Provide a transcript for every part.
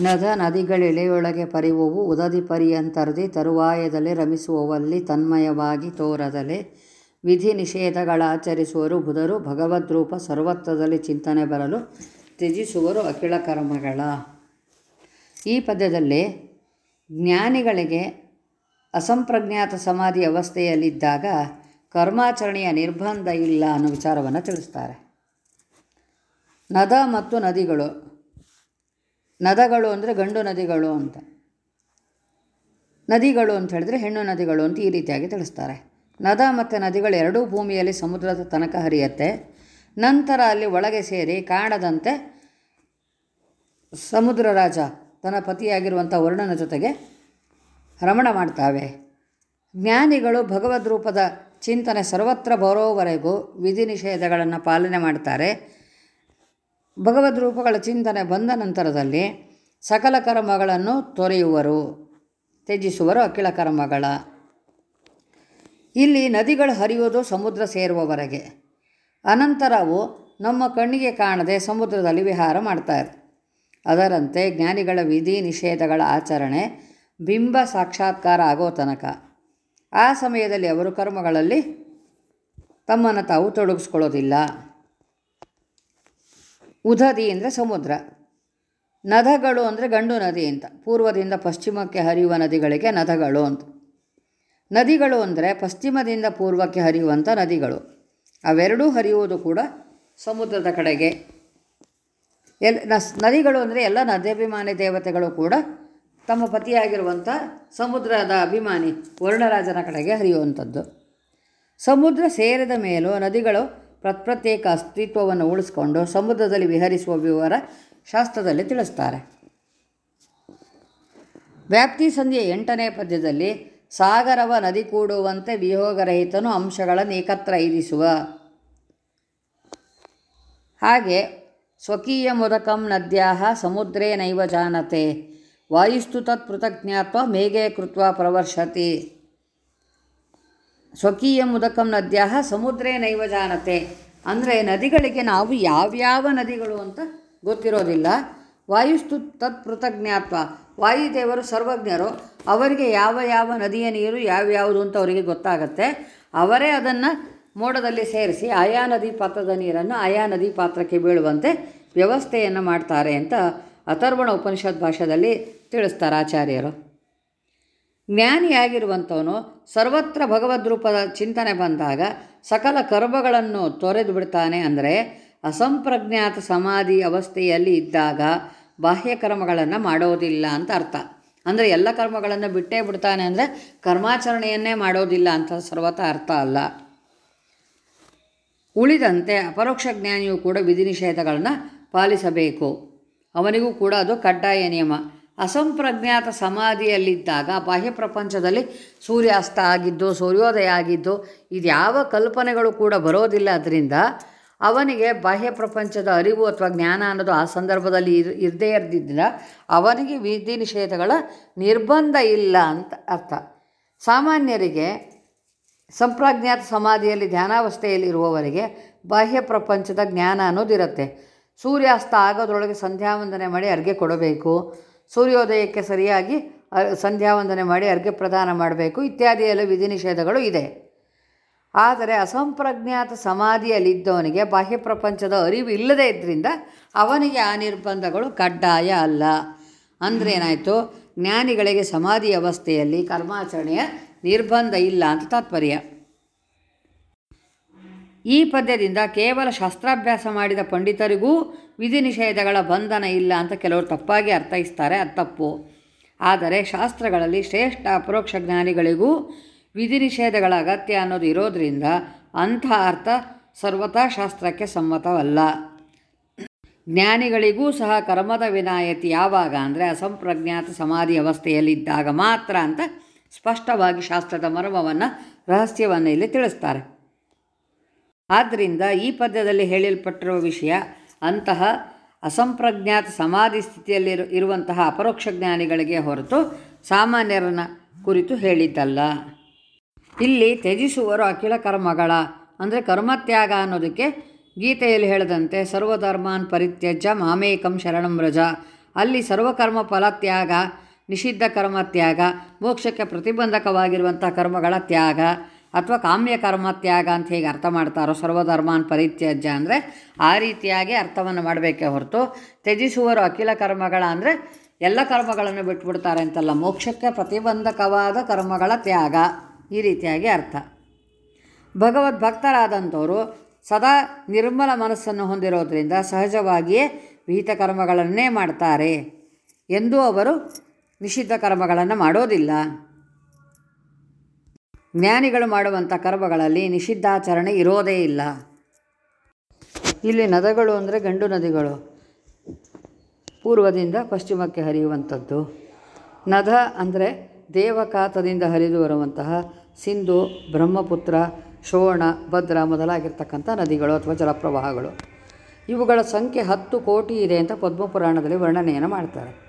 ನದ ನದಿಗಳೆಳೆಯೊಳಗೆ ಪರಿವುವು ಉದದಿ ಪರ್ಯಂತರ್ದಿ ತರುವಾಯದಲ್ಲಿ ರಮಿಸುವವಲ್ಲಿ ತನ್ಮಯವಾಗಿ ತೋರದಲೆ. ವಿಧಿ ನಿಷೇಧಗಳಾಚರಿಸುವರು ಬುಧರು, ಭಗವದ್ರೂಪ ಸರ್ವತ್ವದಲ್ಲಿ ಚಿಂತನೆ ಬರಲು ತ್ಯಜಿಸುವರು ಅಖಿಳ ಕರ್ಮಗಳ. ಈ ಪದ್ಯದಲ್ಲಿ ಜ್ಞಾನಿಗಳಿಗೆ ಅಸಂಪ್ರಜ್ಞಾತ ಸಮಾಧಿ ಅವಸ್ಥೆಯಲ್ಲಿದ್ದಾಗ ಕರ್ಮಾಚರಣೆಯ ನಿರ್ಬಂಧ ಇಲ್ಲ ಅನ್ನೋ ವಿಚಾರವನ್ನು ತಿಳಿಸ್ತಾರೆ. ನದ ಮತ್ತು ನದಿಗಳು ನದಗಳು ಅಂದರೆ ಗಂಡು ನದಿಗಳು ಅಂತ. ನದಿಗಳು ಅಂತ ಹೇಳಿದ್ರೆ ಹೆಣ್ಣು ನದಿಗಳು ಅಂತ ಈ ರೀತಿಯಾಗಿ ತಿಳಿಸ್ತಾರೆ. ನದ ಮತ್ತು ನದಿಗಳು ಎರಡೂ ಭೂಮಿಯಲ್ಲಿ ಸಮುದ್ರದ ತನಕ ಹರಿಯತ್ತೆ. ನಂತರ ಅಲ್ಲಿ ಒಳಗೆ ಸೇರಿ ಕಾಣದಂತೆ ಸಮುದ್ರ ರಾಜ ತನ್ನ ಪತಿಯಾಗಿರುವಂಥ ವರ್ಣನ ಜೊತೆಗೆ ರಮಣ ಮಾಡ್ತಾವೆ. ಜ್ಞಾನಿಗಳು ಭಗವದ್ ರೂಪದ ಚಿಂತನೆ ಸರ್ವತ್ರ ಬರೋವರೆಗೂ ವಿಧಿ ನಿಷೇಧಗಳನ್ನು ಪಾಲನೆ ಮಾಡ್ತಾರೆ. ಭಗವದ್ ರೂಪಗಳ ಚಿಂತನೆ ಬಂದ ನಂತರದಲ್ಲಿ ಸಕಲ ಕರ್ಮಗಳನ್ನು ತೊರೆಯುವರು, ತ್ಯಜಿಸುವರು ಅಖಿಳ ಕರ್ಮಗಳ. ಇಲ್ಲಿ ನದಿಗಳು ಹರಿಯುವುದು ಸಮುದ್ರ ಸೇರುವವರೆಗೆ. ಅನಂತರವು ನಮ್ಮ ಕಣ್ಣಿಗೆ ಕಾಣದೆ ಸಮುದ್ರದಲ್ಲಿ ವಿಹಾರ ಮಾಡ್ತಾರೆ ಅದರಂತೆ ಜ್ಞಾನಿಗಳ ವಿಧಿ ನಿಷೇಧಗಳ ಆಚರಣೆ ಬಿಂಬ ಸಾಕ್ಷಾತ್ಕಾರ ಆಗೋ ತನಕ. ಆ ಸಮಯದಲ್ಲಿ ಅವರು ಕರ್ಮಗಳಲ್ಲಿ ತಮ್ಮನ್ನು ತಾವು ತೊಡಗಿಸ್ಕೊಳ್ಳೋದಿಲ್ಲ. ಉದದಿ ಅಂದರೆ ಸಮುದ್ರ. ನದಗಳು ಅಂದರೆ ಗಂಡು ನದಿ ಅಂತ. ಪೂರ್ವದಿಂದ ಪಶ್ಚಿಮಕ್ಕೆ ಹರಿಯುವ ನದಿಗಳಿಗೆ ನದಗಳು ಅಂತ. ನದಿಗಳು ಅಂದರೆ ಪಶ್ಚಿಮದಿಂದ ಪೂರ್ವಕ್ಕೆ ಹರಿಯುವಂಥ ನದಿಗಳು. ಅವೆರಡೂ ಹರಿಯುವುದು ಕೂಡ ಸಮುದ್ರದ ಕಡೆಗೆ. ಎಲ್ ನದಿಗಳು ಅಂದರೆ ಎಲ್ಲ ನದಿಯಭಿಮಾನಿ ದೇವತೆಗಳು ಕೂಡ ತಮ್ಮ ಪತಿಯಾಗಿರುವಂಥ ಸಮುದ್ರದ ಅಭಿಮಾನಿ ವರ್ಣರಾಜನ ಕಡೆಗೆ ಹರಿಯುವಂಥದ್ದು. ಸಮುದ್ರ ಸೇರಿದ ಮೇಲೂ ನದಿಗಳು ಪ್ರತ್ಯೇಕ ಅಸ್ತಿತ್ವವನ್ನು ಉಳಿಸ್ಕೊಂಡು ಸಮುದ್ರದಲ್ಲಿ ವಿಹರಿಸುವ ವಿವರ ಶಾಸ್ತ್ರದಲ್ಲಿ ತಿಳಿಸ್ತಾರೆ. ವ್ಯಾಪ್ತಿ ಸಂಧಿಯ ಎಂಟನೇ ಪದ್ಯದಲ್ಲಿ ಸಾಗರವ ನದಿ ಕೂಡುವಂತೆ ವಿಯೋಗರಹಿತನು ಅಂಶಗಳನ್ನು ಏಕತ್ರ ಇರಿಸುವ. ಹಾಗೆ ಸ್ವಕೀಯ ಮುದಕಂ ನದ್ಯಾಹ ಸಮುದ್ರೇ ನೈವ ಜಾನತೆ. ವಾಯುಸ್ತು ತತ್ ಪೃಥಜ್ಞಾತ್ವ ಮೇಘೆ ಕೃತ್ವ ಪ್ರವರ್ಷತಿ. ಸ್ವಕೀಯ ಮುದಕಂ ನದ್ಯಃ ಸಮುದ್ರೇ ನೈವ ಜಾನತೆ. ಅಂದರೆ ನದಿಗಳಿಗೆ ನಾವು ಯಾವ್ಯಾವ ನದಿಗಳು ಅಂತ ಗೊತ್ತಿರೋದಿಲ್ಲ. ವಾಯುಸ್ತು ತತ್ ಪೃತಜ್ಞಾತ್ವ ವಾಯುದೇವರು ಸರ್ವಜ್ಞರು. ಅವರಿಗೆ ಯಾವ ಯಾವ ನದಿಯ ನೀರು ಯಾವ್ಯಾವುದು ಅಂತ ಅವರಿಗೆ ಗೊತ್ತಾಗತ್ತೆ. ಅವರೇ ಅದನ್ನು ಮೋಡದಲ್ಲಿ ಸೇರಿಸಿ ಆಯಾ ನದಿ ಪಾತ್ರದ ನೀರನ್ನು ಆಯಾ ನದಿ ಪಾತ್ರಕ್ಕೆ ಬೀಳುವಂತೆ ವ್ಯವಸ್ಥೆಯನ್ನು ಮಾಡ್ತಾರೆ ಅಂತ ಅಥರ್ವಣ ಉಪನಿಷತ್ ಭಾಷೆಯಲ್ಲಿ ತಿಳಿಸ್ತಾರೆ ಆಚಾರ್ಯರು. ಜ್ಞಾನಿಯಾಗಿರುವಂಥವನು ಸರ್ವತ್ರ ಭಗವದ್ರೂಪದ ಚಿಂತನೆ ಬಂದಾಗ ಸಕಲ ಕರ್ಮಗಳನ್ನು ತೊರೆದು ಬಿಡ್ತಾನೆ ಅಂದರೆ ಅಸಂಪ್ರಜ್ಞಾತ ಸಮಾಧಿ ಅವಸ್ಥೆಯಲ್ಲಿ ಇದ್ದಾಗ ಬಾಹ್ಯ ಕರ್ಮಗಳನ್ನು ಮಾಡೋದಿಲ್ಲ ಅಂತ ಅರ್ಥ. ಅಂದರೆ ಎಲ್ಲ ಕರ್ಮಗಳನ್ನು ಬಿಟ್ಟೇ ಬಿಡ್ತಾನೆ ಅಂದರೆ ಕರ್ಮಾಚರಣೆಯನ್ನೇ ಮಾಡೋದಿಲ್ಲ ಅಂತ ಸರ್ವತ ಅರ್ಥ ಅಲ್ಲ. ಉಳಿದಂತೆ ಅಪರೋಕ್ಷ ಜ್ಞಾನಿಯು ಕೂಡ ವಿಧಿ ನಿಷೇಧಗಳನ್ನು ಪಾಲಿಸಬೇಕು. ಅವನಿಗೂ ಕೂಡ ಅದು ಕಡ್ಡಾಯ ನಿಯಮ. ಅಸಂಪ್ರಜ್ಞಾತ ಸಮಾಧಿಯಲ್ಲಿದ್ದಾಗ ಬಾಹ್ಯ ಪ್ರಪಂಚದಲ್ಲಿ ಸೂರ್ಯಾಸ್ತ ಆಗಿದ್ದು, ಸೂರ್ಯೋದಯ ಆಗಿದ್ದು ಇದು ಯಾವ ಕಲ್ಪನೆಗಳು ಕೂಡ ಬರೋದಿಲ್ಲ. ಅದರಿಂದ ಅವನಿಗೆ ಬಾಹ್ಯ ಪ್ರಪಂಚದ ಅರಿವು ಅಥವಾ ಜ್ಞಾನ ಅನ್ನೋದು ಆ ಸಂದರ್ಭದಲ್ಲಿ ಇರ್, ಇರದೇ ಇರದಿದ್ದ ಅವನಿಗೆ ವಿಧಿ ನಿಷೇಧಗಳ ನಿರ್ಬಂಧ ಇಲ್ಲ ಅಂತ ಅರ್ಥ. ಸಾಮಾನ್ಯರಿಗೆ ಸಂಪ್ರಜ್ಞಾತ ಸಮಾಧಿಯಲ್ಲಿ ಧ್ಯಾನಾವಸ್ಥೆಯಲ್ಲಿರುವವರಿಗೆ ಬಾಹ್ಯ ಪ್ರಪಂಚದ ಜ್ಞಾನ ಅನ್ನೋದಿರುತ್ತೆ. ಸೂರ್ಯಾಸ್ತ ಆಗೋದ್ರೊಳಗೆ ಸಂಧ್ಯಾವಂದನೆ ಮಾಡಿ ಅರ್ಗೆ ಕೊಡಬೇಕು. ಸೂರ್ಯೋದಯಕ್ಕೆ ಸರಿಯಾಗಿ ಸಂಧ್ಯಾವಂದನೆ ಮಾಡಿ ಅರ್ಘ್ಯ ಪ್ರದಾನ ಮಾಡಬೇಕು. ಇತ್ಯಾದಿ ಎಲ್ಲ ವಿಧಿ ನಿಷೇಧಗಳು ಇದೆ. ಆದರೆ ಅಸಂಪ್ರಜ್ಞಾತ ಸಮಾಧಿಯಲ್ಲಿದ್ದವನಿಗೆ ಬಾಹ್ಯ ಪ್ರಪಂಚದ ಅರಿವು ಇಲ್ಲದೇ ಇದ್ದರಿಂದ ಅವನಿಗೆ ಆ ನಿರ್ಬಂಧಗಳು ಕಡ್ಡಾಯ ಅಲ್ಲ. ಅಂದರೆ ಏನಾಯಿತು? ಜ್ಞಾನಿಗಳಿಗೆ ಸಮಾಧಿ ಅವಸ್ಥೆಯಲ್ಲಿ ಕರ್ಮಾಚರಣೆಯ ನಿರ್ಬಂಧ ಇಲ್ಲ ಅಂತ ತಾತ್ಪರ್ಯ. ಈ ಪದ್ಯದಿಂದ ಕೇವಲ ಶಾಸ್ತ್ರಾಭ್ಯಾಸ ಮಾಡಿದ ಪಂಡಿತರಿಗೂ ವಿಧಿ ನಿಷೇಧಗಳ ಬಂಧನ ಇಲ್ಲ ಅಂತ ಕೆಲವರು ತಪ್ಪಾಗಿ ಅರ್ಥೈಸ್ತಾರೆ, ಅದು ತಪ್ಪು. ಆದರೆ ಶಾಸ್ತ್ರಗಳಲ್ಲಿ ಶ್ರೇಷ್ಠ ಅಪರೋಕ್ಷ ಜ್ಞಾನಿಗಳಿಗೂ ವಿಧಿ ನಿಷೇಧಗಳ ಅಗತ್ಯ ಅನ್ನೋದು ಇರೋದರಿಂದ ಅಂಥ ಅರ್ಥ ಸರ್ವತಾ ಶಾಸ್ತ್ರಕ್ಕೆ ಸಮ್ಮತವಲ್ಲ. ಜ್ಞಾನಿಗಳಿಗೂ ಸಹ ಕರ್ಮದ ವಿನಾಯತಿ ಯಾವಾಗ ಅಂದರೆ ಅಸಂಪ್ರಜ್ಞಾತ ಸಮಾಧಿ ಅವಸ್ಥೆಯಲ್ಲಿದ್ದಾಗ ಮಾತ್ರ ಅಂತ ಸ್ಪಷ್ಟವಾಗಿ ಶಾಸ್ತ್ರದ ಮರ್ಮವನ್ನು, ರಹಸ್ಯವನ್ನು ಇಲ್ಲಿ ತಿಳಿಸ್ತಾರೆ. ಆದ್ದರಿಂದ ಈ ಪದ್ಯದಲ್ಲಿ ಹೇಳಲ್ಪಟ್ಟಿರುವ ವಿಷಯ ಅಂತಹ ಅಸಂಪ್ರಜ್ಞಾತ ಸಮಾಧಿ ಸ್ಥಿತಿಯಲ್ಲಿ ಇರುವಂತಹ ಅಪರೋಕ್ಷ ಜ್ಞಾನಿಗಳಿಗೆ ಹೊರತು ಸಾಮಾನ್ಯರನ್ನ ಕುರಿತು ಹೇಳಿದ್ದಲ್ಲ. ಇಲ್ಲಿ ತ್ಯಜಿಸುವರು ಅಖಿಲ ಕರ್ಮಗಳ, ಅಂದರೆ ಕರ್ಮತ್ಯಾಗ ಅನ್ನೋದಕ್ಕೆ ಗೀತೆಯಲ್ಲಿ ಹೇಳದಂತೆ ಸರ್ವಧರ್ಮಾನ್ ಪರಿತ್ಯಜ್ಯ ಮಾಮೇಕಂ ಶರಣಂ ರಜ ಅಲ್ಲಿ ಸರ್ವಕರ್ಮ ಫಲತ್ಯಾಗ, ನಿಷಿದ್ಧ ಕರ್ಮ ತ್ಯಾಗ ಮೋಕ್ಷಕ್ಕೆ ಪ್ರತಿಬಂಧಕವಾಗಿರುವಂಥ ಕರ್ಮಗಳ ತ್ಯಾಗ. ಅಥವಾ ಕಾಮ್ಯ ಕರ್ಮ ತ್ಯಾಗ ಅಂತ ಹೇಗೆ ಅರ್ಥ ಮಾಡ್ತಾರೋ ಸರ್ವಧರ್ಮಾನ್ ಪರಿತ್ಯಜ್ಯ ಅಂದರೆ ಆ ರೀತಿಯಾಗಿ ಅರ್ಥವನ್ನು ಮಾಡಬೇಕೇ ಹೊರತು ತ್ಯಜಿಸುವರು ಅಖಿಲ ಕರ್ಮಗಳ ಅಂದರೆ ಎಲ್ಲ ಕರ್ಮಗಳನ್ನು ಬಿಟ್ಬಿಡ್ತಾರೆ ಅಂತಲ್ಲ. ಮೋಕ್ಷಕ್ಕೆ ಪ್ರತಿಬಂಧಕವಾದ ಕರ್ಮಗಳ ತ್ಯಾಗ. ಈ ರೀತಿಯಾಗಿ ಅರ್ಥ. ಭಗವದ್ ಭಕ್ತರಾದಂಥವರು ಸದಾ ನಿರ್ಮಲ ಮನಸ್ಸನ್ನು ಹೊಂದಿರೋದರಿಂದ ಸಹಜವಾಗಿಯೇ ವಿಹಿತ ಕರ್ಮಗಳನ್ನೇ ಮಾಡ್ತಾರೆ. ಎಂದೂ ಅವರು ನಿಷಿದ್ಧ ಕರ್ಮಗಳನ್ನು ಮಾಡೋದಿಲ್ಲ. ಜ್ಞಾನಿಗಳು ಮಾಡುವಂಥ ಕರ್ಮಗಳಲ್ಲಿ ನಿಷಿದ್ಧಾಚರಣೆ ಇರೋದೇ ಇಲ್ಲ. ಇಲ್ಲಿ ನದಗಳು ಅಂದರೆ ಗಂಡು ನದಿಗಳು. ಪೂರ್ವದಿಂದ ಪಶ್ಚಿಮಕ್ಕೆ ಹರಿಯುವಂಥದ್ದು. ನದ ಅಂದರೆ ದೇವಕಾತದಿಂದ ಹರಿದು ಬರುವಂತಹ ಸಿಂಧು, ಬ್ರಹ್ಮಪುತ್ರ, ಶೋಣ, ಭದ್ರ ಮೊದಲಾಗಿರ್ತಕ್ಕಂಥ ನದಿಗಳು ಅಥವಾ ಜಲಪ್ರವಾಹಗಳು. ಇವುಗಳ ಸಂಖ್ಯೆ ಹತ್ತು ಕೋಟಿ ಇದೆ ಅಂತ ಪದ್ಮಪುರಾಣದಲ್ಲಿ ವರ್ಣನೆಯನ್ನು ಮಾಡ್ತಾರೆ.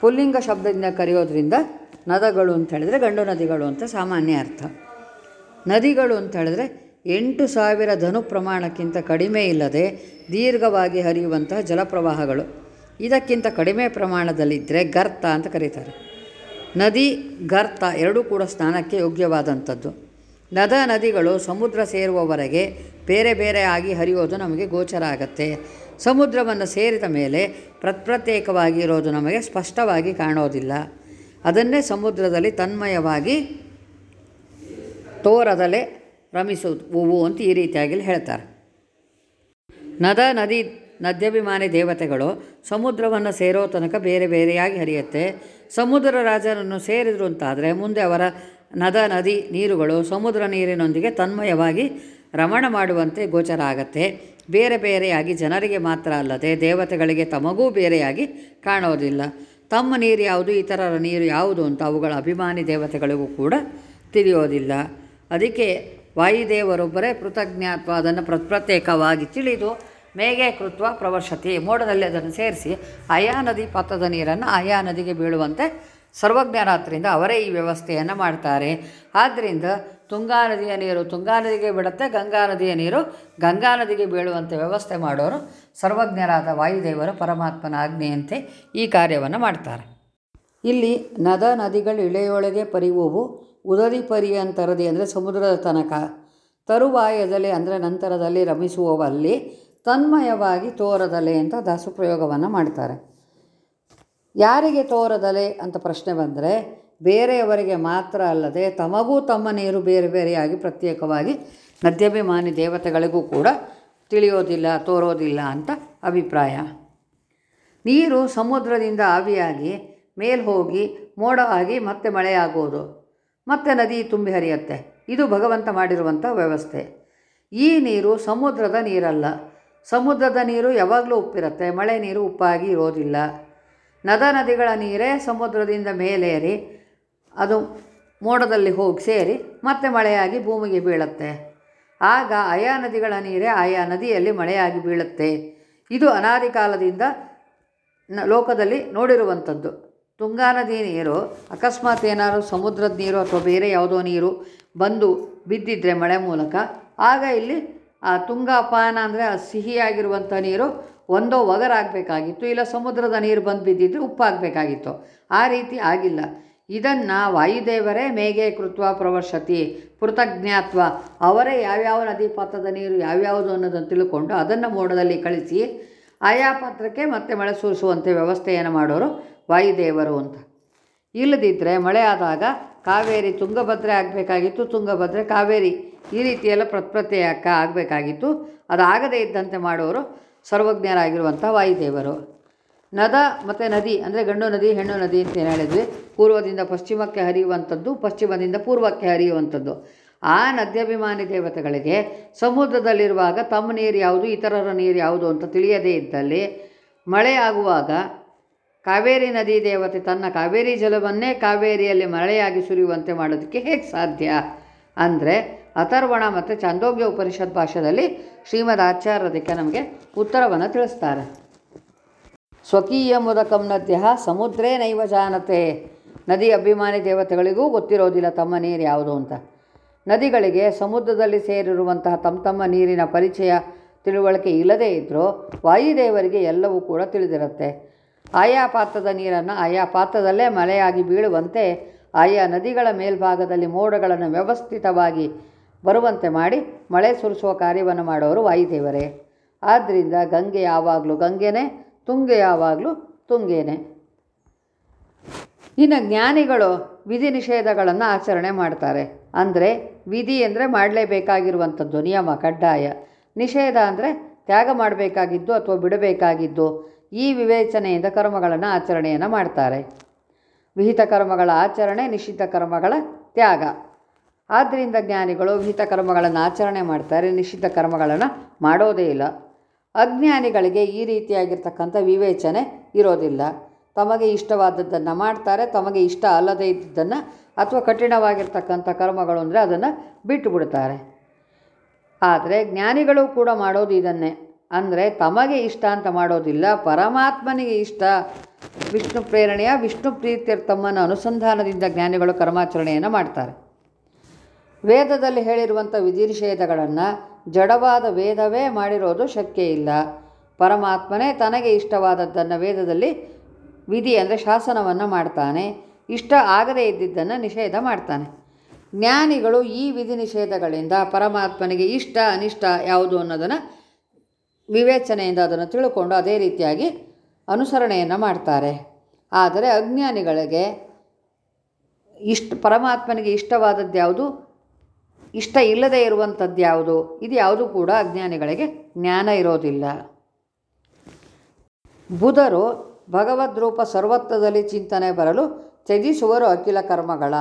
ಪುಲ್ಲಿಂಗ ಶಬ್ದದಿಂದ ಕರೆಯೋದ್ರಿಂದ ನದಗಳು ಅಂತ ಹೇಳಿದ್ರೆ ಗಂಡು ನದಿಗಳು ಅಂತ ಸಾಮಾನ್ಯ ಅರ್ಥ. ನದಿಗಳು ಅಂತ ಹೇಳಿದ್ರೆ ಎಂಟು ಸಾವಿರ ಧನು ಪ್ರಮಾಣಕ್ಕಿಂತ ಕಡಿಮೆ ಇಲ್ಲದೆ ದೀರ್ಘವಾಗಿ ಹರಿಯುವಂತಹ ಜಲಪ್ರವಾಹಗಳು. ಇದಕ್ಕಿಂತ ಕಡಿಮೆ ಪ್ರಮಾಣದಲ್ಲಿದ್ದರೆ ಗರ್ತ ಅಂತ ಕರೀತಾರೆ. ನದಿ, ಗರ್ತ ಎರಡೂ ಕೂಡ ಸ್ನಾನಕ್ಕೆ ಯೋಗ್ಯವಾದಂಥದ್ದು. ನದ ನದಿಗಳು ಸಮುದ್ರ ಸೇರುವವರೆಗೆ ಬೇರೆ ಬೇರೆ ಆಗಿ ಹರಿಯೋದು ನಮಗೆ ಗೋಚರ ಆಗತ್ತೆ. ಸಮುದ್ರವನ್ನು ಸೇರಿದ ಮೇಲೆ ಪ್ರತ್ಯೇಕವಾಗಿ ಇರೋದು ನಮಗೆ ಸ್ಪಷ್ಟವಾಗಿ ಕಾಣೋದಿಲ್ಲ. ಅದನ್ನೇ ಸಮುದ್ರದಲ್ಲಿ ತನ್ಮಯವಾಗಿ ತೋರದಲೆ ಹೂವು ಅಂತ ಈ ರೀತಿಯಾಗಿ ಹೇಳ್ತಾರೆ. ನದ ನದಿ ನದ್ಯಾಭಿಮಾನಿ ದೇವತೆಗಳು ಸಮುದ್ರವನ್ನು ಸೇರೋ ತನಕ ಬೇರೆ ಬೇರೆಯಾಗಿ ಹರಿಯುತ್ತೆ. ಸಮುದ್ರ ರಾಜರನ್ನು ಸೇರಿದ್ರು ಅಂತಾದರೆ ಮುಂದೆ ಅವರ ನದ ನದಿ ನೀರುಗಳು ಸಮುದ್ರ ನೀರಿನೊಂದಿಗೆ ತನ್ಮಯವಾಗಿ ರಮಣ ಮಾಡುವಂತೆ ಗೋಚರ ಆಗತ್ತೆ. ಬೇರೆ ಬೇರೆಯಾಗಿ ಜನರಿಗೆ ಮಾತ್ರ ಅಲ್ಲದೆ ದೇವತೆಗಳಿಗೆ ತಮಗೂ ಬೇರೆಯಾಗಿ ಕಾಣೋದಿಲ್ಲ. ತಮ್ಮ ನೀರು ಯಾವುದು, ಇತರರ ನೀರು ಯಾವುದು ಅಂತ ಅವುಗಳ ಅಭಿಮಾನಿ ದೇವತೆಗಳಿಗೂ ಕೂಡ ತಿಳಿಯೋದಿಲ್ಲ. ಅದಕ್ಕೆ ವಾಯುದೇವರೊಬ್ಬರೇ ಕೃತಜ್ಞಾತ್ವ ಅದನ್ನು ಪ್ರತ್ಯೇಕವಾಗಿ ತಿಳಿದು ಮೇಘೆ ಕೃತ್ವ ಪ್ರವರ್ಷತಿ ಮೋಡದಲ್ಲಿ ಅದನ್ನು ಸೇರಿಸಿ ಆಯಾ ನದಿ ಪಾತ್ರದ ನೀರನ್ನು ಆಯಾ ನದಿಗೆ ಬೀಳುವಂತೆ ಸರ್ವಜ್ಞರಾತ್ರಿಂದ ಅವರೇ ಈ ವ್ಯವಸ್ಥೆಯನ್ನು ಮಾಡ್ತಾರೆ. ಆದ್ದರಿಂದ ತುಂಗಾ ನದಿಯ ನೀರು. ತುಂಗಾ ನದಿಗೆ ಬಿಡುತ್ತೆ, ಗಂಗಾ ನದಿಯ ನೀರು. ಗಂಗಾ ನದಿಗೆ ಬೀಳುವಂತೆ ವ್ಯವಸ್ಥೆ ಮಾಡೋರು ಸರ್ವಜ್ಞರಾದ ವಾಯುದೇವರು ಪರಮಾತ್ಮನ ಆಜ್ಞೆಯಂತೆ ಈ ಕಾರ್ಯವನ್ನು ಮಾಡ್ತಾರೆ. ಇಲ್ಲಿ ನದ ನದಿಗಳು ಇಳೆಯೊಳಗೆ ಪರಿವುವು ಉದರಿ ಪರಿಯಂತರದಿ ಅಂದರೆ ಸಮುದ್ರದ ತನಕ. ತರುವಾಯದಲ್ಲಿ ಅಂದರೆ ನಂತರದಲ್ಲಿ ರಮಿಸುವವಲ್ಲಿ ತನ್ಮಯವಾಗಿ ತೋರದಲೆ ಅಂತ ದಾಸುಪ್ರಯೋಗವನ್ನು ಮಾಡ್ತಾರೆ. ಯಾರಿಗೆ ತೋರದಲೆ ಅಂತ ಪ್ರಶ್ನೆ ಬಂದರೆ ಬೇರೆಯವರಿಗೆ ಮಾತ್ರ ಅಲ್ಲದೆ ತಮಗೂ ತಮ್ಮ ನೀರು ಬೇರೆ ಬೇರೆಯಾಗಿ ಪ್ರತ್ಯೇಕವಾಗಿ ನದ್ಯಾಭಿಮಾನಿ ದೇವತೆಗಳಿಗೂ ಕೂಡ ತಿಳಿಯೋದಿಲ್ಲ, ತೋರೋದಿಲ್ಲ ಅಂತ ಅಭಿಪ್ರಾಯ. ನೀರು ಸಮುದ್ರದಿಂದ ಆವಿಯಾಗಿ ಮೇಲ್ ಹೋಗಿ ಮೋಡ ಆಗಿ ಮತ್ತೆ ಮಳೆಯಾಗೋದು ಮತ್ತೆ ನದಿ ತುಂಬಿ ಹರಿಯುತ್ತೆ. ಇದು ಭಗವಂತ ಮಾಡಿರುವಂಥ ವ್ಯವಸ್ಥೆ. ಈ ನೀರು ಸಮುದ್ರದ ನೀರಲ್ಲ. ಸಮುದ್ರದ ನೀರು ಯಾವಾಗಲೂ ಉಪ್ಪಿರುತ್ತೆ. ಮಳೆ ನೀರು ಉಪ್ಪಾಗಿ ಇರೋದಿಲ್ಲ. ನದ ನದಿಗಳ ನೀರೇ ಸಮುದ್ರದಿಂದ ಮೇಲೇರಿ. ಅದು ಮೋಡದಲ್ಲಿ ಹೋಗಿ ಸೇರಿ ಮತ್ತೆ ಮಳೆಯಾಗಿ ಭೂಮಿಗೆ ಬೀಳುತ್ತೆ. ಆಗ ಆಯಾ ನದಿಗಳ ನೀರೇ ಆಯಾ ನದಿಯಲ್ಲಿ ಮಳೆಯಾಗಿ ಬೀಳುತ್ತೆ. ಇದು ಅನಾದಿ ಕಾಲದಿಂದ ಲೋಕದಲ್ಲಿ ನೋಡಿರುವಂಥದ್ದು. ತುಂಗಾ ನದಿ ನೀರು ಅಕಸ್ಮಾತ್ ಏನಾದರೂ ಸಮುದ್ರದ ನೀರು ಅಥವಾ ಬೇರೆ ಯಾವುದೋ ನೀರು ಬಂದು ಬಿದ್ದಿದ್ರೆ ಮಳೆ ಮೂಲಕ, ಆಗ ಇಲ್ಲಿ ಆ ತುಂಗಾಪಾನ ಅಂದರೆ ಆ ಸಿಹಿಯಾಗಿರುವಂಥ ನೀರು ಒಂದೋ ಒಗರಾಗಬೇಕಾಗಿತ್ತು, ಇಲ್ಲ ಸಮುದ್ರದ ನೀರು ಬಂದು ಬಿದ್ದಿದ್ರೆ ಉಪ್ಪಾಗಬೇಕಾಗಿತ್ತು. ಆ ರೀತಿ ಆಗಿಲ್ಲ. ಇದನ್ನು ವಾಯುದೇವರೇ ಮೇಘೆ ಕೃತ್ವ ಪ್ರವರ್ಷತಿ ಪೃತಜ್ಞಾತ್ವ ಅವರೇ ಯಾವ್ಯಾವ ನದಿ ಪಾತ್ರದ ನೀರು ಯಾವ್ಯಾವುದು ಅನ್ನೋದನ್ನು ತಿಳ್ಕೊಂಡು ಅದನ್ನು ಮೋಡದಲ್ಲಿ ಕಳಿಸಿ ಆಯಾ ಪಾತ್ರಕ್ಕೆ ಮತ್ತೆ ಮಳೆ ಸುರಿಸುವಂತೆ ವ್ಯವಸ್ಥೆಯನ್ನು ಮಾಡೋರು ವಾಯುದೇವರು ಅಂತ. ಇಲ್ಲದಿದ್ದರೆ ಮಳೆ ಆದಾಗ ಕಾವೇರಿ ತುಂಗಭದ್ರೆ ಆಗಬೇಕಾಗಿತ್ತು, ತುಂಗಭದ್ರೆ ಕಾವೇರಿ ಈ ರೀತಿಯೆಲ್ಲ ಪ್ರತ್ಯೇಕ ಆಗಬೇಕಾಗಿತ್ತು. ಅದಾಗದೇ ಇದ್ದಂತೆ ಮಾಡೋರು ಸರ್ವಜ್ಞರಾಗಿರುವಂಥ ವಾಯುದೇವರು. ನದ ಮತ್ತು ನದಿ, ಅಂದರೆ ಗಂಡು ನದಿ, ಹೆಣ್ಣು ನದಿ ಅಂತ ಏನು ಹೇಳಿದ್ವಿ? ಪೂರ್ವದಿಂದ ಪಶ್ಚಿಮಕ್ಕೆ ಹರಿಯುವಂಥದ್ದು, ಪಶ್ಚಿಮದಿಂದ ಪೂರ್ವಕ್ಕೆ ಹರಿಯುವಂಥದ್ದು. ಆ ನದ್ಯಾಭಿಮಾನಿ ದೇವತೆಗಳಿಗೆ ಸಮುದ್ರದಲ್ಲಿರುವಾಗ ತಮ್ಮ ನೀರು ಯಾವುದು, ಇತರರ ನೀರು ಯಾವುದು ಅಂತ ತಿಳಿಯದೇ ಇದ್ದಲ್ಲಿ, ಮಳೆ ಆಗುವಾಗ ಕಾವೇರಿ ನದಿ ದೇವತೆ ತನ್ನ ಕಾವೇರಿ ಜಲವನ್ನೇ ಕಾವೇರಿಯಲ್ಲಿ ಮಳೆಯಾಗಿ ಸುರಿಯುವಂತೆ ಮಾಡೋದಕ್ಕೆ ಹೇಗೆ ಸಾಧ್ಯ? ಅಂದರೆ ಅಥರ್ವಣ ಮತ್ತು ಚಾಂದೋಗ್ಯ ಉಪನಿಷತ್ ಭಾಷೆಯಲ್ಲಿ ಶ್ರೀಮದ್ ಆಚಾರ್ಯದಕ್ಕೆ ನಮಗೆ ಉತ್ತರವನ್ನು ತಿಳಿಸ್ತಾರೆ. ಸ್ವಕೀಯ ಮುದಕಂ ನದ್ಯ ಸಮುದ್ರೇ ನೈವ ಜಾನತೆ. ನದಿ ಅಭಿಮಾನಿ ದೇವತೆಗಳಿಗೂ ಗೊತ್ತಿರೋದಿಲ್ಲ ತಮ್ಮ ನೀರು ಯಾವುದು ಅಂತ. ನದಿಗಳಿಗೆ ಸಮುದ್ರದಲ್ಲಿ ಸೇರಿರುವಂತಹ ತಮ್ಮ ತಮ್ಮ ನೀರಿನ ಪರಿಚಯ ತಿಳುವಳಿಕೆ ಇಲ್ಲದೇ ಇದ್ದರೂ ವಾಯುದೇವರಿಗೆ ಎಲ್ಲವೂ ಕೂಡ ತಿಳಿದಿರುತ್ತೆ. ಆಯಾ ಪಾತ್ರದ ನೀರನ್ನು ಆಯಾ ಪಾತ್ರದಲ್ಲೇ ಮಳೆಯಾಗಿ ಬೀಳುವಂತೆ ಆಯಾ ನದಿಗಳ ಮೇಲ್ಭಾಗದಲ್ಲಿ ಮೋಡಗಳನ್ನು ವ್ಯವಸ್ಥಿತವಾಗಿ ಬರುವಂತೆ ಮಾಡಿ ಮಳೆ ಸುರಿಸುವ ಕಾರ್ಯವನ್ನು ಮಾಡೋರು ವಾಯುದೇವರೇ. ಆದ್ದರಿಂದ ಗಂಗೆ ಯಾವಾಗಲೂ ಗಂಗೆನೇ ತುಂಗೆ ಯಾವಾಗಲೂ ತುಂಗೇನೆ. ಇನ್ನು ಜ್ಞಾನಿಗಳು ವಿಧಿ ನಿಷೇಧಗಳನ್ನು ಆಚರಣೆ ಮಾಡ್ತಾರೆ. ಅಂದರೆ ವಿಧಿ ಅಂದರೆ ಮಾಡಲೇಬೇಕಾಗಿರುವಂಥದ್ದು, ನಿಯಮ, ಕಡ್ಡಾಯ. ನಿಷೇಧ ಅಂದರೆ ತ್ಯಾಗ ಮಾಡಬೇಕಾಗಿದ್ದು ಅಥವಾ ಬಿಡಬೇಕಾಗಿದ್ದು ಈ ವಿವೇಚನೆಯಿಂದ ಕರ್ಮಗಳನ್ನು ಆಚರಣೆಯನ್ನು ಮಾಡ್ತಾರೆ. ವಿಹಿತ ಕರ್ಮಗಳ ಆಚರಣೆ, ನಿಷಿದ್ಧ ಕರ್ಮಗಳ ತ್ಯಾಗ. ಆದ್ದರಿಂದ ಜ್ಞಾನಿಗಳು ವಿಹಿತ ಕರ್ಮಗಳನ್ನು ಆಚರಣೆ ಮಾಡ್ತಾರೆ, ನಿಷಿದ್ಧ ಕರ್ಮಗಳನ್ನು ಮಾಡೋದೇ ಇಲ್ಲ. ಅಜ್ಞಾನಿಗಳಿಗೆ ಈ ರೀತಿಯಾಗಿರ್ತಕ್ಕಂಥ ವಿವೇಚನೆ ಇರೋದಿಲ್ಲ. ತಮಗೆ ಇಷ್ಟವಾದದ್ದನ್ನು ಮಾಡ್ತಾರೆ, ತಮಗೆ ಇಷ್ಟ ಅಲ್ಲದೇ ಇದ್ದದ್ದನ್ನು ಅಥವಾ ಕಠಿಣವಾಗಿರ್ತಕ್ಕಂಥ ಕರ್ಮಗಳು ಅಂದರೆ ಅದನ್ನು ಬಿಟ್ಟು ಬಿಡ್ತಾರೆ ಆದರೆ ಜ್ಞಾನಿಗಳು ಕೂಡ ಮಾಡೋದು ಇದನ್ನೇ. ಅಂದರೆ ತಮಗೆ ಇಷ್ಟ ಅಂತ ಮಾಡೋದಿಲ್ಲ, ಪರಮಾತ್ಮನಿಗೆ ಇಷ್ಟ. ವಿಷ್ಣು ಪ್ರೇರಣೆಯ ವಿಷ್ಣು ಪ್ರೀತ್ಯರ್ಥಮ್ಮನ ಅನುಸಂಧಾನದಿಂದ ಜ್ಞಾನಿಗಳು ಕರ್ಮಾಚರಣೆಯನ್ನು ಮಾಡ್ತಾರೆ. ವೇದದಲ್ಲಿ ಹೇಳಿರುವಂಥ ವಿಧಿ ನಿಷೇಧಗಳನ್ನು ಜಡವಾದ ವೇದವೇ ಮಾಡಿರೋದು ಶಕ್ಯ ಇಲ್ಲ. ಪರಮಾತ್ಮನೇ ತನಗೆ ಇಷ್ಟವಾದದ್ದನ್ನು ವೇದದಲ್ಲಿ ವಿಧಿ ಅಂದರೆ ಶಾಸನವನ್ನು ಮಾಡ್ತಾನೆ. ಇಷ್ಟ ಆಗದೇ ಇದ್ದಿದ್ದನ್ನು ನಿಷೇಧ ಮಾಡ್ತಾನೆ. ಜ್ಞಾನಿಗಳು ಈ ವಿಧಿ ನಿಷೇಧಗಳಿಂದ ಪರಮಾತ್ಮನಿಗೆ ಇಷ್ಟ, ಅನಿಷ್ಟ ಯಾವುದು ಅನ್ನೋದನ್ನು ವಿವೇಚನೆಯಿಂದ ಅದನ್ನು ತಿಳ್ಕೊಂಡು ಅದೇ ರೀತಿಯಾಗಿ ಅನುಸರಣೆಯನ್ನು ಮಾಡ್ತಾರೆ. ಆದರೆ ಅಜ್ಞಾನಿಗಳಿಗೆ ಇಷ್ಟ, ಪರಮಾತ್ಮನಿಗೆ ಇಷ್ಟವಾದದ್ದು ಯಾವುದು ಇಷ್ಟ ಇಲ್ಲದೆ ಇರುವಂಥದ್ದು ಯಾವುದು? ಇದು ಯಾವುದು ಕೂಡ ಅಜ್ಞಾನಿಗಳಿಗೆ ಜ್ಞಾನ ಇರೋದಿಲ್ಲ. ಬುಧರು ಭಗವದ್ರೂಪ ಸರ್ವತ್ವದಲ್ಲಿ ಚಿಂತನೆ ಬರಲು ತ್ಯಜಿಸುವರು ಅಖಿಲ ಕರ್ಮಗಳ.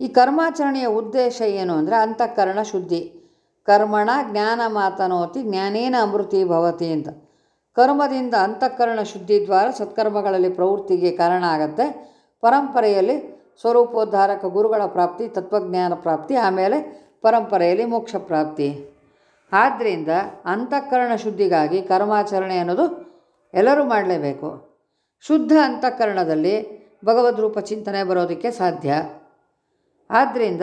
ಈ ಕರ್ಮಾಚರಣೆಯ ಉದ್ದೇಶ ಏನು ಅಂದರೆ ಅಂತಃಕರಣ ಶುದ್ಧಿ. ಕರ್ಮಣ ಜ್ಞಾನ ಮಾತನೋತಿ ಜ್ಞಾನೇನ ಅಮೃತಿ ಭವತಿ ಅಂತ. ಕರ್ಮದಿಂದ ಅಂತಃಕರಣ ಶುದ್ಧಿ ದ್ವಾರ ಸತ್ಕರ್ಮಗಳಲ್ಲಿ ಪ್ರವೃತ್ತಿಗೆ ಕಾರಣ ಆಗತ್ತೆ. ಪರಂಪರೆಯಲ್ಲಿ ಸ್ವರೂಪೋದ್ಧಾರಕ ಗುರುಗಳ ಪ್ರಾಪ್ತಿ, ತತ್ವಜ್ಞಾನ ಪ್ರಾಪ್ತಿ, ಆಮೇಲೆ ಪರಂಪರೆಯಲ್ಲಿ ಮೋಕ್ಷ ಪ್ರಾಪ್ತಿ. ಆದ್ದರಿಂದ ಅಂತಃಕರಣ ಶುದ್ಧಿಗಾಗಿ ಕರ್ಮಾಚರಣೆ ಅನ್ನೋದು ಎಲ್ಲರೂ ಮಾಡಲೇಬೇಕು. ಶುದ್ಧ ಅಂತಃಕರಣದಲ್ಲಿ ಭಗವದ್ರೂಪ ಚಿಂತನೆ ಬರೋದಕ್ಕೆ ಸಾಧ್ಯ. ಆದ್ದರಿಂದ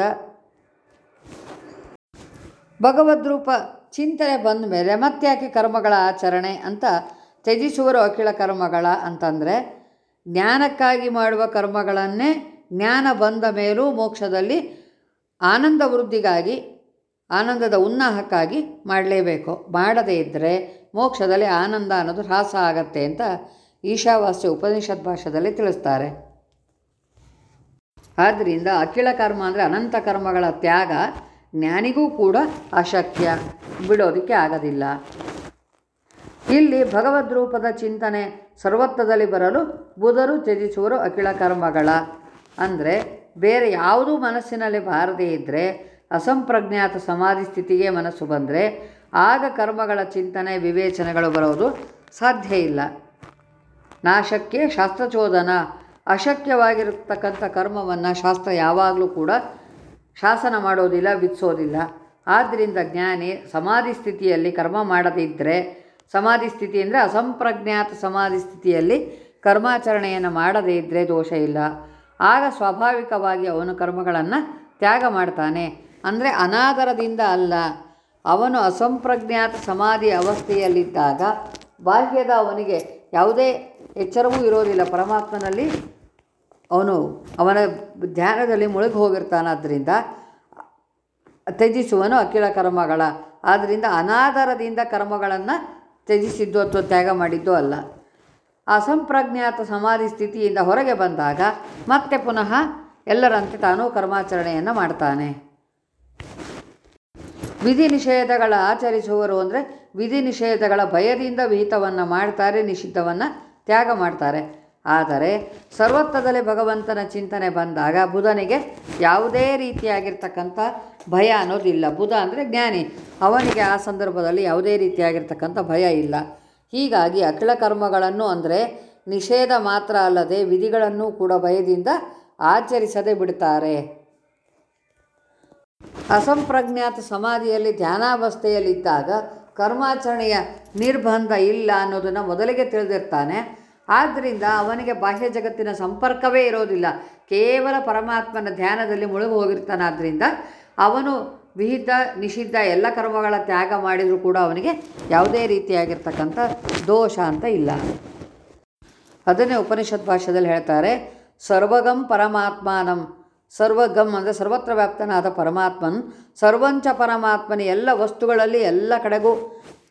ಭಗವದ್ ರೂಪ ಚಿಂತನೆ ಬಂದ ಮೇಲೆ ಮತ್ತ್ಯಾಕೆ ಕರ್ಮಗಳ ಆಚರಣೆ ಅಂತ ತ್ಯಜಿಸುವರು ಅಖಿಳ ಕರ್ಮಗಳ ಅಂತಂದರೆ ಜ್ಞಾನಕ್ಕಾಗಿ ಮಾಡುವ ಕರ್ಮಗಳನ್ನೇ ಜ್ಞಾನ ಬಂದ ಮೇಲೂ ಮೋಕ್ಷದಲ್ಲಿ ಆನಂದ ವೃದ್ಧಿಗಾಗಿ, ಆನಂದದ ಉನ್ನಾಹಕ್ಕಾಗಿ ಮಾಡಲೇಬೇಕು. ಮಾಡದೇ ಇದ್ದರೆ ಮೋಕ್ಷದಲ್ಲಿ ಆನಂದ ಅನ್ನೋದು ಹ್ರಾಸ ಆಗತ್ತೆ ಅಂತ ಈಶಾವಾಸ್ಯ ಉಪನಿಷತ್ ಭಾಷೆಯಲ್ಲಿ ತಿಳಿಸ್ತಾರೆ. ಆದ್ದರಿಂದ ಅಖಿಳ ಕರ್ಮ ಅಂದರೆ ಅನಂತ ಕರ್ಮಗಳ ತ್ಯಾಗ ಜ್ಞಾನಿಗೂ ಕೂಡ ಅಶಕ್ಯ. ಬಿಡೋದಕ್ಕೆ ಆಗೋದಿಲ್ಲ. ಇಲ್ಲಿ ಭಗವದ್ರೂಪದ ಚಿಂತನೆ ಸರ್ವತ್ವದಲ್ಲಿ ಬರಲು ಬುಧರು ತ್ಯಜಿಸುವರು ಅಖಿಳ ಕರ್ಮಗಳ. ಅಂದರೆ ಬೇರೆ ಯಾವುದೂ ಮನಸ್ಸಿನಲ್ಲಿ ಬಾರದೇ ಇದ್ದರೆ ಅಸಂಪ್ರಜ್ಞಾತ ಸಮಾಧಿ ಸ್ಥಿತಿಗೆ ಮನಸ್ಸು ಬಂದರೆ ಆಗ ಕರ್ಮಗಳ ಚಿಂತನೆ, ವಿವೇಚನೆಗಳು ಬರೋದು ಸಾಧ್ಯ ಇಲ್ಲ. ನಾಶಕ್ಕೆ ಶಾಸ್ತ್ರಚೋದನ, ಅಶಕ್ಯವಾಗಿರತಕ್ಕಂಥ ಕರ್ಮವನ್ನು ಶಾಸ್ತ್ರ ಯಾವಾಗಲೂ ಕೂಡ ಶಾಸನ ಮಾಡೋದಿಲ್ಲ, ವಿಧಿಸೋದಿಲ್ಲ. ಆದ್ದರಿಂದ ಜ್ಞಾನಿ ಸಮಾಧಿ ಸ್ಥಿತಿಯಲ್ಲಿ ಕರ್ಮ ಮಾಡದಿದ್ದರೆ ಸಮಾಧಿ ಸ್ಥಿತಿ ಅಂದರೆ ಅಸಂಪ್ರಜ್ಞಾತ ಸಮಾಧಿ ಸ್ಥಿತಿಯಲ್ಲಿ ಕರ್ಮಾಚರಣೆಯನ್ನು ಮಾಡದೇ ಇದ್ದರೆ ದೋಷ ಇಲ್ಲ. ಆಗ ಸ್ವಾಭಾವಿಕವಾಗಿ ಅವನು ಕರ್ಮಗಳನ್ನು ತ್ಯಾಗ ಮಾಡ್ತಾನೆ. ಅಂದರೆ ಅನಾದರದಿಂದ ಅಲ್ಲ, ಅವನು ಅಸಂಪ್ರಜ್ಞಾತ ಸಮಾಧಿ ಅವಸ್ಥೆಯಲ್ಲಿದ್ದಾಗ ಬಾಹ್ಯದ ಅವನಿಗೆ ಯಾವುದೇ ಎಚ್ಚರವೂ ಇರೋದಿಲ್ಲ. ಪರಮಾತ್ಮನಲ್ಲಿ ಅವನು ಅವನ ಧ್ಯಾನದಲ್ಲಿ ಮುಳುಗಿ ಹೋಗಿರ್ತಾನಾದ್ದರಿಂದ ತ್ಯಜಿಸುವನು ಅಖಿಲ ಕರ್ಮಗಳ. ಆದ್ದರಿಂದ ಅನಾದರದಿಂದ ಕರ್ಮಗಳನ್ನು ತ್ಯಜಿಸಿದ್ದು ಅಥವಾ ತ್ಯಾಗ ಮಾಡಿದ್ದು ಅಲ್ಲ. ಅಸಂಪ್ರಜ್ಞಾತ ಸಮಾಧಿ ಸ್ಥಿತಿಯಿಂದ ಹೊರಗೆ ಬಂದಾಗ ಮತ್ತೆ ಪುನಃ ಎಲ್ಲರಂತೆ ತಾನೂ ಕರ್ಮಾಚರಣೆಯನ್ನು ಮಾಡ್ತಾನೆ. ವಿಧಿ ನಿಷೇಧಗಳ ಆಚರಿಸುವರು ಅಂದರೆ ವಿಧಿ ನಿಷೇಧಗಳ ಭಯದಿಂದ ವಿಹಿತವನ್ನು ಮಾಡ್ತಾರೆ, ನಿಷಿದ್ಧವನ್ನು ತ್ಯಾಗ ಮಾಡ್ತಾರೆ. ಆದರೆ ಸರ್ವತ್ವದಲ್ಲಿ ಭಗವಂತನ ಚಿಂತನೆ ಬಂದಾಗ ಬುಧನಿಗೆ ಯಾವುದೇ ರೀತಿಯಾಗಿರ್ತಕ್ಕಂಥ ಭಯ ಅನ್ನೋದಿಲ್ಲ. ಬುಧ ಅಂದರೆ ಜ್ಞಾನಿ. ಅವನಿಗೆ ಆ ಸಂದರ್ಭದಲ್ಲಿ ಯಾವುದೇ ರೀತಿಯಾಗಿರ್ತಕ್ಕಂಥ ಭಯ ಇಲ್ಲ. ಹೀಗಾಗಿ ಅಖಿಲ ಕರ್ಮಗಳನ್ನು ಅಂದರೆ ನಿಷೇಧ ಮಾತ್ರ ಅಲ್ಲದೆ ವಿಧಿಗಳನ್ನು ಕೂಡ ಭಯದಿಂದ ಆಚರಿಸದೆ ಬಿಡ್ತಾರೆ. ಅಸಂಪ್ರಜ್ಞಾತ ಸಮಾಧಿಯಲ್ಲಿ ಧ್ಯಾನಾವಸ್ಥೆಯಲ್ಲಿದ್ದಾಗ ಕರ್ಮಾಚರಣೆಯ ನಿರ್ಬಂಧ ಇಲ್ಲ ಅನ್ನೋದನ್ನು ಮೊದಲಿಗೆ ತಿಳಿದಿರ್ತಾನೆ. ಆದ್ದರಿಂದ ಅವನಿಗೆ ಬಾಹ್ಯ ಜಗತ್ತಿನ ಸಂಪರ್ಕವೇ ಇರೋದಿಲ್ಲ. ಕೇವಲ ಪರಮಾತ್ಮನ ಧ್ಯಾನದಲ್ಲಿ ಮುಳುಗಿ ಹೋಗಿರ್ತಾನಾದ್ದರಿಂದ ಅವನು ವಿಹಿತ, ನಿಷಿದ್ಧ ಎಲ್ಲ ಕರ್ಮಗಳ ತ್ಯಾಗ ಮಾಡಿದರೂ ಕೂಡ ಅವನಿಗೆ ಯಾವುದೇ ರೀತಿಯಾಗಿರ್ತಕ್ಕಂಥ ದೋಷ ಅಂತ ಇಲ್ಲ. ಅದನ್ನೇ ಉಪನಿಷತ್ ಭಾಷೆಯಲ್ಲಿ ಹೇಳ್ತಾರೆ, ಸರ್ವಗಂ ಪರಮಾತ್ಮಾನಂ. ಸರ್ವಗಂ ಅಂದರೆ ಸರ್ವತ್ರ ವ್ಯಾಪ್ತನಾದ ಪರಮಾತ್ಮನ್. ಸರ್ವಂಚ ಪರಮಾತ್ಮನ ಎಲ್ಲ ವಸ್ತುಗಳಲ್ಲಿ ಎಲ್ಲ ಕಡೆಗೂ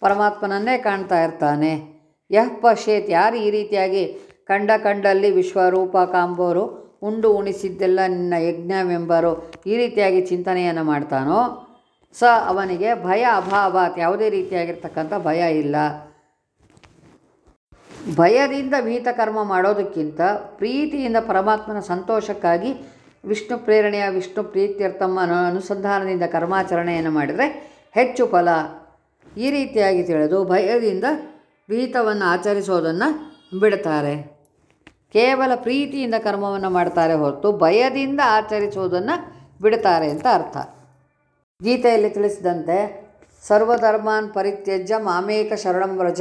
ಪರಮಾತ್ಮನನ್ನೇ ಕಾಣ್ತಾ ಇರ್ತಾನೆ. ಯಹ್ ಪಶೇತ್ ಯಾರು ಈ ರೀತಿಯಾಗಿ ಕಂಡ ಕಂಡಲ್ಲಿ ವಿಶ್ವರೂಪ ಕಾಂಬೋರು ಉಂಡು ಉಣಿಸಿದ್ದೆಲ್ಲ ನಿನ್ನ ಯಜ್ಞವೆಂಬರು ಈ ರೀತಿಯಾಗಿ ಚಿಂತನೆಯನ್ನು ಮಾಡ್ತಾನೋ? ಸ ಅವನಿಗೆ ಭಯ ಅಭಾವಾತ್ ಯಾವುದೇ ರೀತಿಯಾಗಿರ್ತಕ್ಕಂಥ ಭಯ ಇಲ್ಲ. ಭಯದಿಂದ ವಿಹಿತ ಕರ್ಮ ಮಾಡೋದಕ್ಕಿಂತ ಪ್ರೀತಿಯಿಂದ ಪರಮಾತ್ಮನ ಸಂತೋಷಕ್ಕಾಗಿ ವಿಷ್ಣು ಪ್ರೇರಣೆಯ ವಿಷ್ಣು ಪ್ರೀತ್ಯರ್ಥಮ್ಮ ಅನುಸಂಧಾನದಿಂದ ಕರ್ಮಾಚರಣೆಯನ್ನು ಮಾಡಿದರೆ ಹೆಚ್ಚು ಫಲ. ಈ ರೀತಿಯಾಗಿ ತಿಳಿದು ಭಯದಿಂದ ವಿಹಿತವನ್ನು ಆಚರಿಸೋದನ್ನು ಬಿಡ್ತಾರೆ. ಕೇವಲ ಪ್ರೀತಿಯಿಂದ ಕರ್ಮವನ್ನು ಮಾಡ್ತಾರೆ ಹೊರತು ಭಯದಿಂದ ಆಚರಿಸುವುದನ್ನು ಬಿಡ್ತಾರೆ ಅಂತ ಅರ್ಥ. ಗೀತೆಯಲ್ಲಿ ತಿಳಿಸಿದಂತೆ, ಸರ್ವಧರ್ಮಾನ್ ಪರಿತ್ಯಜ್ಯ ಮಾಮೇಕ ಶರಣಂ ವ್ರಜ.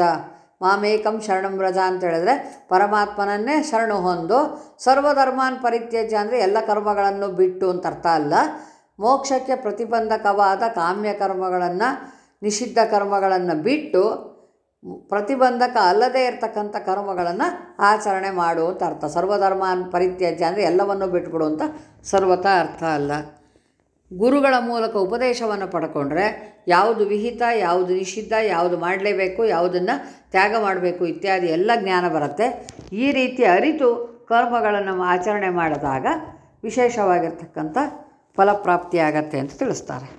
ಮಾಮೇಕಂ ಶರಣಂ ವ್ರಜ ಅಂತ ಹೇಳಿದ್ರೆ, ಪರಮಾತ್ಮನನ್ನೇ ಶರಣು ಹೊಂದು ಸರ್ವಧರ್ಮಾನ್ ಪರಿತ್ಯಜ್ಯ ಅಂದರೆ ಎಲ್ಲ ಕರ್ಮಗಳನ್ನು ಬಿಟ್ಟು ಅಂತ ಅರ್ಥ ಅಲ್ಲ. ಮೋಕ್ಷಕ್ಕೆ ಪ್ರತಿಬಂಧಕವಾದ ಕಾಮ್ಯ ಕರ್ಮಗಳನ್ನು ನಿಷಿದ್ಧ ಕರ್ಮಗಳನ್ನು ಬಿಟ್ಟು ಪ್ರತಿಬಂಧಕ ಅಲ್ಲದೇ ಇರತಕ್ಕಂಥ ಕರ್ಮಗಳನ್ನು ಆಚರಣೆ ಮಾಡು ಅಂತ ಅರ್ಥ. ಸರ್ವಧರ್ಮ ಪರಿತ್ಯಾಜ್ಯ ಅಂದರೆ ಎಲ್ಲವನ್ನು ಬಿಟ್ಬಿಡು ಅಂತ ಸರ್ವತಾ ಅರ್ಥ ಅಲ್ಲ. ಗುರುಗಳ ಮೂಲಕ ಉಪದೇಶವನ್ನು ಪಡ್ಕೊಂಡ್ರೆ ಯಾವುದು ವಿಹಿತ, ಯಾವುದು ನಿಷಿದ್ಧ, ಯಾವುದು ಮಾಡಲೇಬೇಕು, ಯಾವುದನ್ನು ತ್ಯಾಗ ಮಾಡಬೇಕು ಇತ್ಯಾದಿ ಎಲ್ಲ ಜ್ಞಾನ ಬರುತ್ತೆ. ಈ ರೀತಿ ಅರಿತು ಕರ್ಮಗಳನ್ನು ಆಚರಣೆ ಮಾಡಿದಾಗ ವಿಶೇಷವಾಗಿರ್ತಕ್ಕಂಥ ಫಲಪ್ರಾಪ್ತಿಯಾಗತ್ತೆ ಅಂತ ತಿಳಿಸ್ತಾರೆ.